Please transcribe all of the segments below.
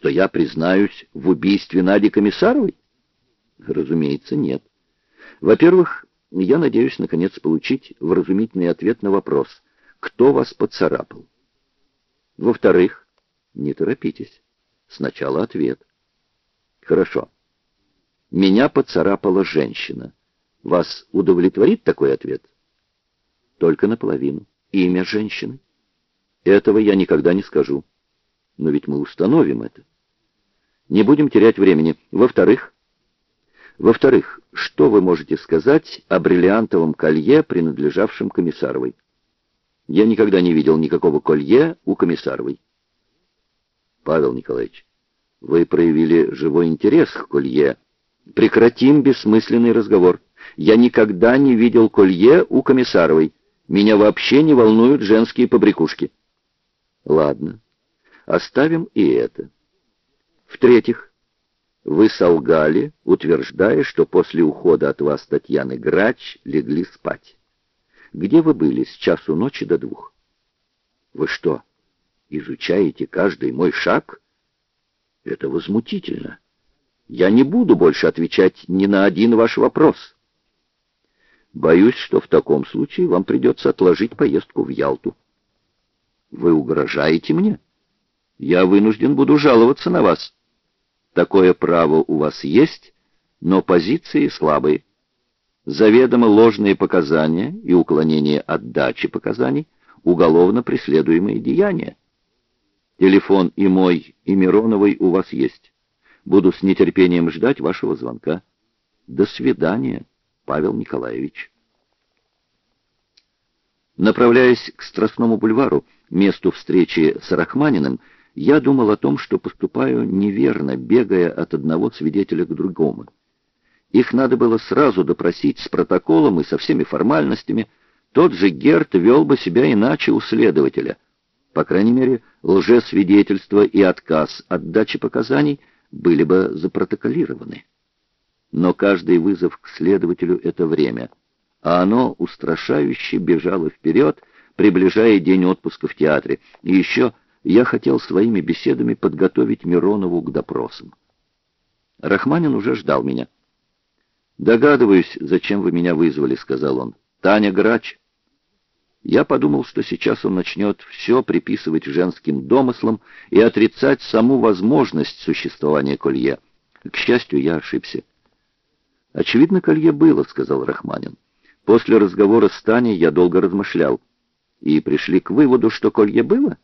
Что я признаюсь в убийстве Нади Комиссаровой? Разумеется, нет. Во-первых, я надеюсь, наконец, получить вразумительный ответ на вопрос, кто вас поцарапал. Во-вторых, не торопитесь. Сначала ответ. Хорошо. Меня поцарапала женщина. Вас удовлетворит такой ответ? Только наполовину. Имя женщины? Этого я никогда не скажу. Но ведь мы установим это. Не будем терять времени. Во-вторых, во-вторых, что вы можете сказать о бриллиантовом колье, принадлежавшем Комиссаровой? Я никогда не видел никакого колье у Комиссаровой. Павел Николаевич, вы проявили живой интерес к колье. Прекратим бессмысленный разговор. Я никогда не видел колье у Комиссаровой. Меня вообще не волнуют женские побрякушки. Ладно, оставим и это. В-третьих, вы солгали, утверждая, что после ухода от вас Татьяны Грач легли спать. Где вы были с часу ночи до двух? Вы что, изучаете каждый мой шаг? Это возмутительно. Я не буду больше отвечать ни на один ваш вопрос. Боюсь, что в таком случае вам придется отложить поездку в Ялту. Вы угрожаете мне? Я вынужден буду жаловаться на вас. Такое право у вас есть, но позиции слабые. Заведомо ложные показания и уклонение от дачи показаний — уголовно преследуемые деяния. Телефон и мой, и Мироновой у вас есть. Буду с нетерпением ждать вашего звонка. До свидания, Павел Николаевич. Направляясь к Страстному бульвару, месту встречи с Рахманиным, я думал о том, что поступаю неверно, бегая от одного свидетеля к другому. Их надо было сразу допросить с протоколом и со всеми формальностями. Тот же Герт вел бы себя иначе у следователя. По крайней мере, лжесвидетельство и отказ от дачи показаний были бы запротоколированы. Но каждый вызов к следователю — это время, а оно устрашающе бежало вперед, приближая день отпуска в театре, и еще я хотел своими беседами подготовить Миронову к допросам. Рахманин уже ждал меня. «Догадываюсь, зачем вы меня вызвали», — сказал он. «Таня Грач». Я подумал, что сейчас он начнет все приписывать женским домыслам и отрицать саму возможность существования колье. К счастью, я ошибся. «Очевидно, колье было», — сказал Рахманин. «После разговора с Таней я долго размышлял. И пришли к выводу, что колье было?»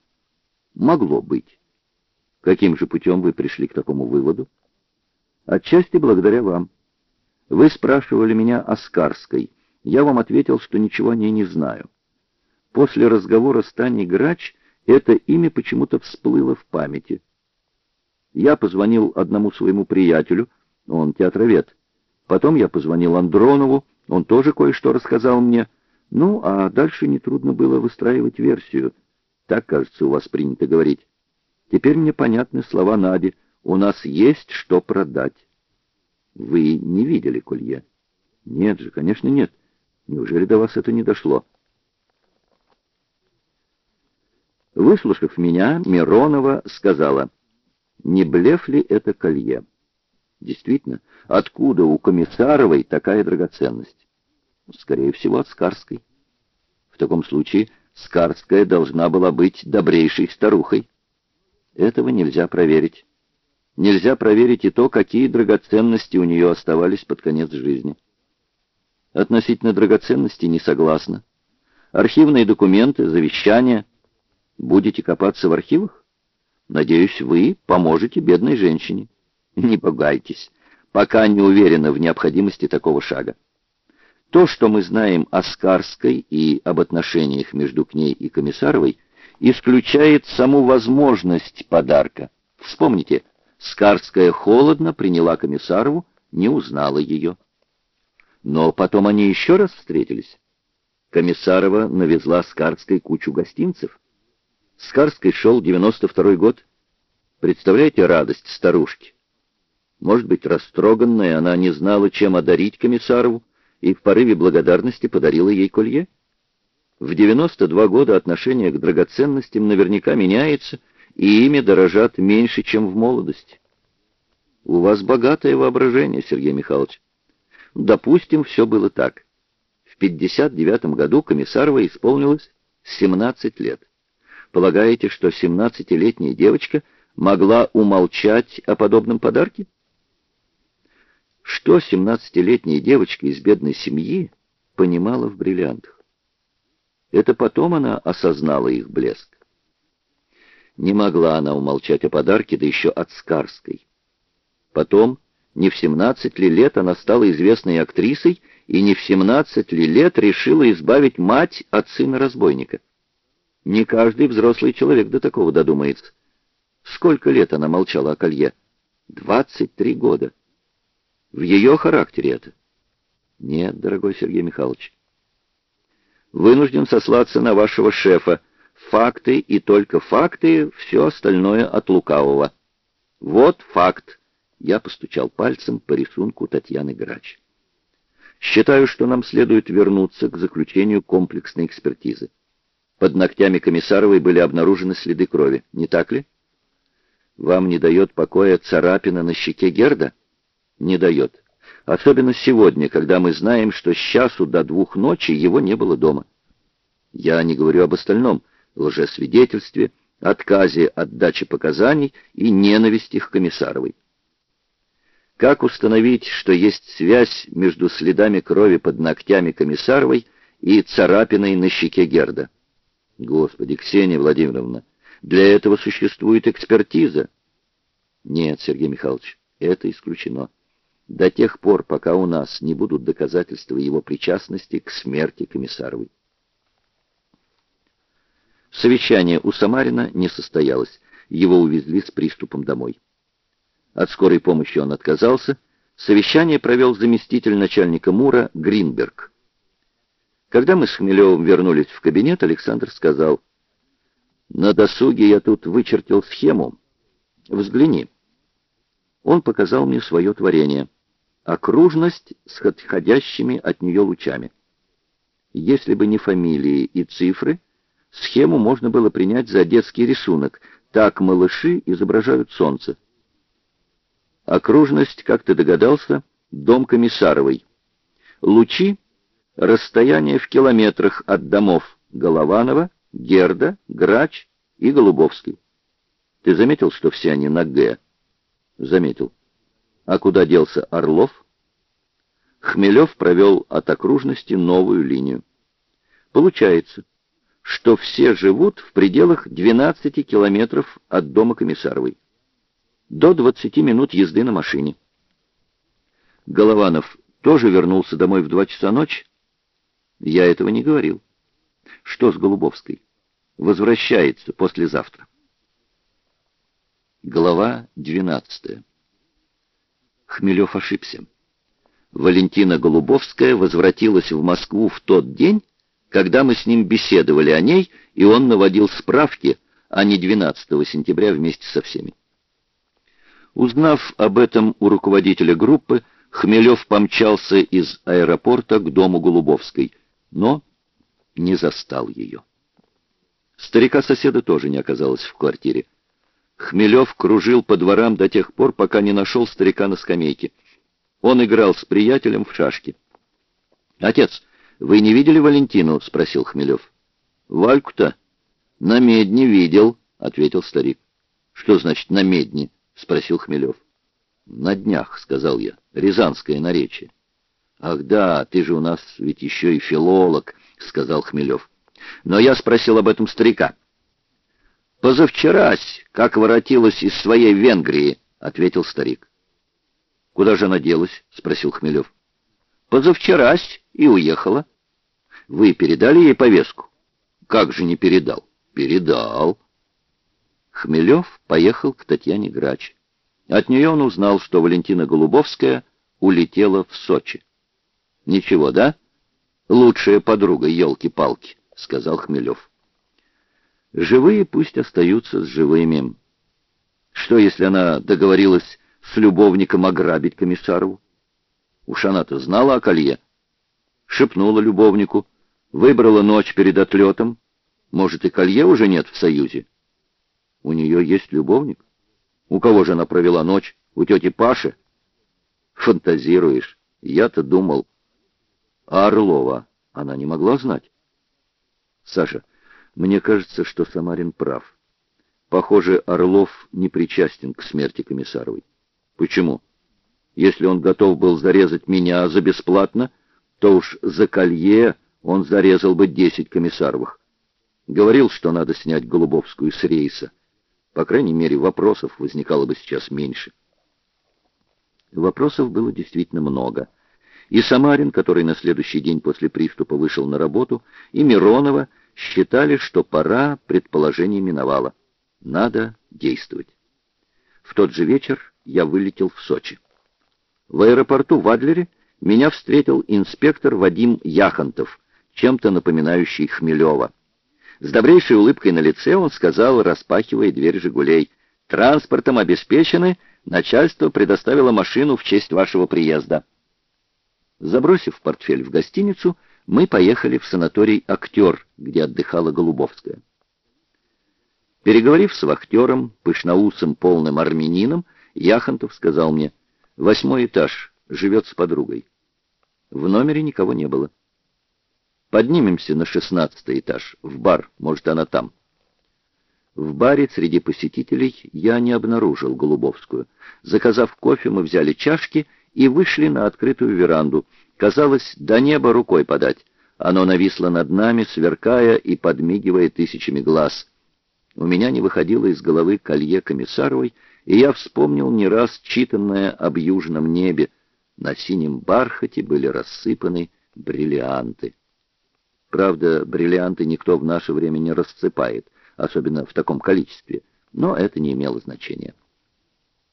Могло быть. Каким же путем вы пришли к такому выводу? Отчасти благодаря вам. Вы спрашивали меня о Скарской. Я вам ответил, что ничего о ней не знаю. После разговора с Таней Грач это имя почему-то всплыло в памяти. Я позвонил одному своему приятелю, он театровед. Потом я позвонил Андронову, он тоже кое-что рассказал мне. Ну, а дальше нетрудно было выстраивать версию — так, кажется, у вас принято говорить. Теперь мне понятны слова Нади. У нас есть что продать. Вы не видели колье? Нет же, конечно, нет. Неужели до вас это не дошло? Выслушав меня, Миронова сказала, не блеф ли это колье? Действительно, откуда у Комиссаровой такая драгоценность? Скорее всего, от Скарской. В таком случае Скарская должна была быть добрейшей старухой. Этого нельзя проверить. Нельзя проверить и то, какие драгоценности у нее оставались под конец жизни. Относительно драгоценностей не согласна. Архивные документы, завещания. Будете копаться в архивах? Надеюсь, вы поможете бедной женщине. Не пугайтесь, пока не уверена в необходимости такого шага. То, что мы знаем о Скарской и об отношениях между к ней и Комиссаровой, исключает саму возможность подарка. Вспомните, Скарская холодно приняла Комиссарову, не узнала ее. Но потом они еще раз встретились. Комиссарова навезла Скарской кучу гостинцев. Скарской шел 92-й год. Представляете радость старушки? Может быть, растроганная, она не знала, чем одарить Комиссарову, и в порыве благодарности подарила ей колье? В 92 года отношение к драгоценностям наверняка меняется, и ими дорожат меньше, чем в молодости. У вас богатое воображение, Сергей Михайлович. Допустим, все было так. В 59 году Комиссарова исполнилось 17 лет. Полагаете, что 17-летняя девочка могла умолчать о подобном подарке? Что 17-летняя девочка из бедной семьи понимала в бриллиантах? Это потом она осознала их блеск. Не могла она умолчать о подарке, да еще от Скарской. Потом, не в 17 ли лет она стала известной актрисой, и не в 17 ли лет решила избавить мать от сына разбойника. Не каждый взрослый человек до такого додумается. Сколько лет она молчала о колье? Двадцать три года. В ее характере это? Нет, дорогой Сергей Михайлович. Вынужден сослаться на вашего шефа. Факты и только факты, все остальное от лукавого. Вот факт. Я постучал пальцем по рисунку Татьяны Грач. Считаю, что нам следует вернуться к заключению комплексной экспертизы. Под ногтями Комиссаровой были обнаружены следы крови, не так ли? Вам не дает покоя царапина на щеке Герда? Не дает. Особенно сегодня, когда мы знаем, что с часу до двух ночи его не было дома. Я не говорю об остальном, лжесвидетельстве, отказе от дачи показаний и ненависти к Комиссаровой. Как установить, что есть связь между следами крови под ногтями Комиссаровой и царапиной на щеке Герда? Господи, Ксения Владимировна, для этого существует экспертиза. Нет, Сергей Михайлович, это исключено. До тех пор, пока у нас не будут доказательства его причастности к смерти Комиссаровой. Совещание у Самарина не состоялось. Его увезли с приступом домой. От скорой помощи он отказался. Совещание провел заместитель начальника МУРа Гринберг. Когда мы с Хмелевым вернулись в кабинет, Александр сказал, «На досуге я тут вычертил схему. Взгляни». Он показал мне свое творение. Окружность с отходящими от нее лучами. Если бы не фамилии и цифры, схему можно было принять за детский рисунок. Так малыши изображают солнце. Окружность, как ты догадался, дом Комиссаровой. Лучи — расстояние в километрах от домов Голованова, Герда, Грач и Голубовский. Ты заметил, что все они на «Г»? Заметил. А куда делся Орлов? Хмелев провел от окружности новую линию. Получается, что все живут в пределах 12 километров от дома Комиссаровой до 20 минут езды на машине. Голованов тоже вернулся домой в два часа ночи? Я этого не говорил. Что с Голубовской? Возвращается послезавтра. Глава 12. Хмелев ошибся. Валентина Голубовская возвратилась в Москву в тот день, когда мы с ним беседовали о ней, и он наводил справки, а не 12 сентября вместе со всеми. Узнав об этом у руководителя группы, Хмелев помчался из аэропорта к дому Голубовской, но не застал ее. Старика-соседа тоже не оказалось в квартире. Хмелев кружил по дворам до тех пор, пока не нашел старика на скамейке. Он играл с приятелем в шашки. «Отец, вы не видели Валентину?» — спросил Хмелев. «Вальку-то?» «На медне видел», — ответил старик. «Что значит «на медне»?» — спросил Хмелев. «На днях», — сказал я, — «рязанское наречие». «Ах да, ты же у нас ведь еще и филолог», — сказал Хмелев. «Но я спросил об этом старика». «Позавчерась, как воротилась из своей Венгрии», — ответил старик. «Куда же она делась?» — спросил Хмелев. «Позавчерась и уехала». «Вы передали ей повестку?» «Как же не передал?» «Передал». Хмелев поехал к Татьяне Грач. От нее он узнал, что Валентина Голубовская улетела в Сочи. «Ничего, да? Лучшая подруга, елки-палки», — сказал Хмелев. «Живые пусть остаются с живыми. Что, если она договорилась с любовником ограбить комиссарову? Уж она-то знала о колье. Шепнула любовнику, выбрала ночь перед отлетом. Может, и колье уже нет в Союзе?» У нее есть любовник? У кого же она провела ночь? У тети Паши? Фантазируешь. Я-то думал. А Орлова она не могла знать? Саша, мне кажется, что Самарин прав. Похоже, Орлов не причастен к смерти Комиссаровой. Почему? Если он готов был зарезать меня за бесплатно, то уж за колье он зарезал бы десять Комиссаровых. Говорил, что надо снять Голубовскую с рейса. По крайней мере, вопросов возникало бы сейчас меньше. Вопросов было действительно много. И Самарин, который на следующий день после приступа вышел на работу, и Миронова считали, что пора предположение миновало. Надо действовать. В тот же вечер я вылетел в Сочи. В аэропорту в Адлере меня встретил инспектор Вадим Яхонтов, чем-то напоминающий Хмелева. С добрейшей улыбкой на лице он сказал, распахивая дверь «Жигулей», «Транспортом обеспечены, начальство предоставило машину в честь вашего приезда». Забросив портфель в гостиницу, мы поехали в санаторий «Актер», где отдыхала Голубовская. Переговорив с вахтером, пышноусым полным армянином, Яхонтов сказал мне, «Восьмой этаж, живет с подругой». В номере никого не было. «Поднимемся на шестнадцатый этаж, в бар, может, она там». В баре среди посетителей я не обнаружил Голубовскую. Заказав кофе, мы взяли чашки и вышли на открытую веранду. Казалось, до неба рукой подать. Оно нависло над нами, сверкая и подмигивая тысячами глаз — у меня не выходило из головы колье Комиссаровой, и я вспомнил не раз читанное об южном небе. На синем бархате были рассыпаны бриллианты. Правда, бриллианты никто в наше время не рассыпает, особенно в таком количестве, но это не имело значения.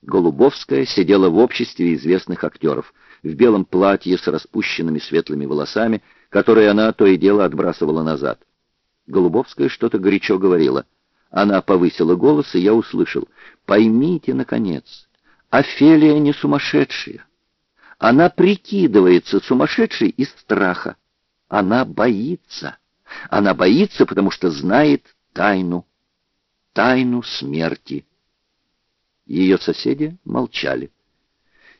Голубовская сидела в обществе известных актеров, в белом платье с распущенными светлыми волосами, которые она то и дело отбрасывала назад. Голубовская что-то горячо говорила — она повысила голос, и я услышал. «Поймите, наконец, Офелия не сумасшедшая. Она прикидывается сумасшедшей из страха. Она боится. Она боится, потому что знает тайну. Тайну смерти». Ее соседи молчали.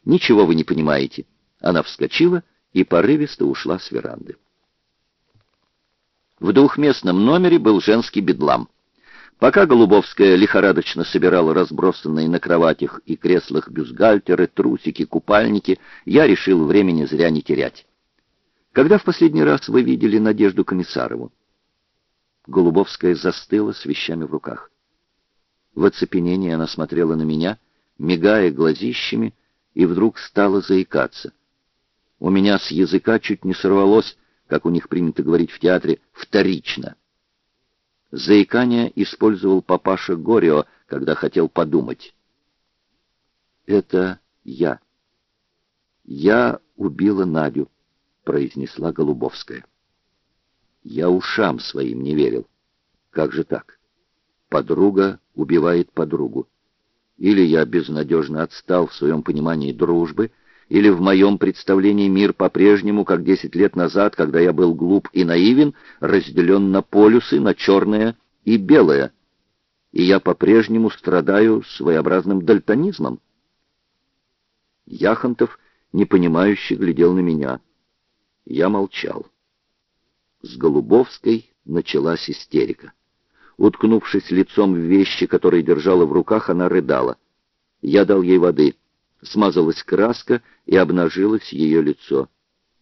«Ничего вы не понимаете». Она вскочила и порывисто ушла с веранды. В двухместном номере был женский бедлам. Пока Голубовская лихорадочно собирала разбросанные на кроватях и креслах бюстгальтеры, трусики, купальники, я решил времени зря не терять. Когда в последний раз вы видели Надежду Комиссарову? Голубовская застыла с вещами в руках. В оцепенении она смотрела на меня, мигая глазищами, и вдруг стала заикаться. У меня с языка чуть не сорвалось, как у них принято говорить в театре, вторично — Заикание использовал папаша Горио, когда хотел подумать. «Это я. Я убила Надю», — произнесла Голубовская. Я ушам своим не верил. Как же так? Подруга убивает подругу. Или я безнадежно отстал в своем понимании дружбы, или в моем представлении мир по-прежнему, как десять лет назад, когда я был глуп и наивен, разделен на полюсы, на черное и белое, и я по-прежнему страдаю своеобразным дальтонизмом. Яхонтов, непонимающе, глядел на меня. Я молчал. С Голубовской началась истерика. Уткнувшись лицом в вещи, которые держала в руках, она рыдала. Я дал ей воды — смазалась краска и обнажилось ее лицо.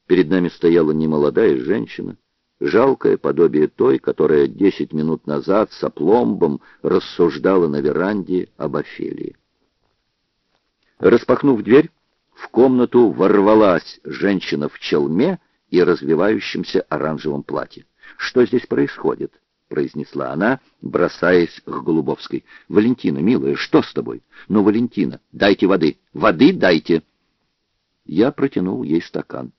Перед нами стояла немолодая женщина, жалкое подобие той, которая десять минут назад с опломбом рассуждала на веранде об Офелии. Распахнув дверь, в комнату ворвалась женщина в челме и развивающемся оранжевом платье. Что здесь происходит? Произнесла она, бросаясь к Голубовской. «Валентина, милая, что с тобой? Ну, Валентина, дайте воды! Воды дайте!» Я протянул ей стакан.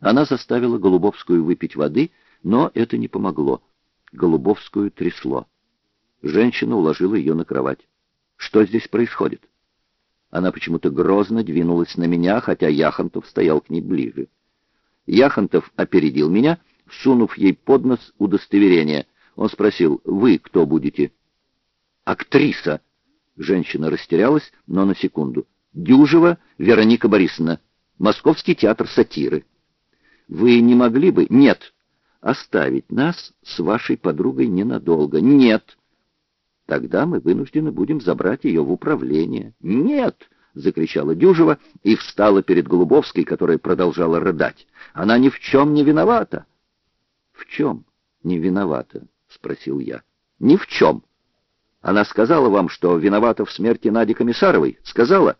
Она заставила Голубовскую выпить воды, но это не помогло. Голубовскую трясло. Женщина уложила ее на кровать. «Что здесь происходит?» Она почему-то грозно двинулась на меня, хотя Яхонтов стоял к ней ближе. Яхонтов опередил меня — сунув ей под нос удостоверение. Он спросил, «Вы кто будете?» актриса. Женщина растерялась, но на секунду. Дюжева Вероника Борисовна. Московский театр сатиры. Вы не могли бы... Нет. Оставить нас с вашей подругой ненадолго. Нет. Тогда мы вынуждены будем забрать ее в управление. Нет! — закричала Дюжева и встала перед Голубовской, которая продолжала рыдать. Она ни в чем не виновата. — В чем не виновата? — спросил я. — Ни в чем. Она сказала вам, что виновата в смерти Нади Комиссаровой? Сказала?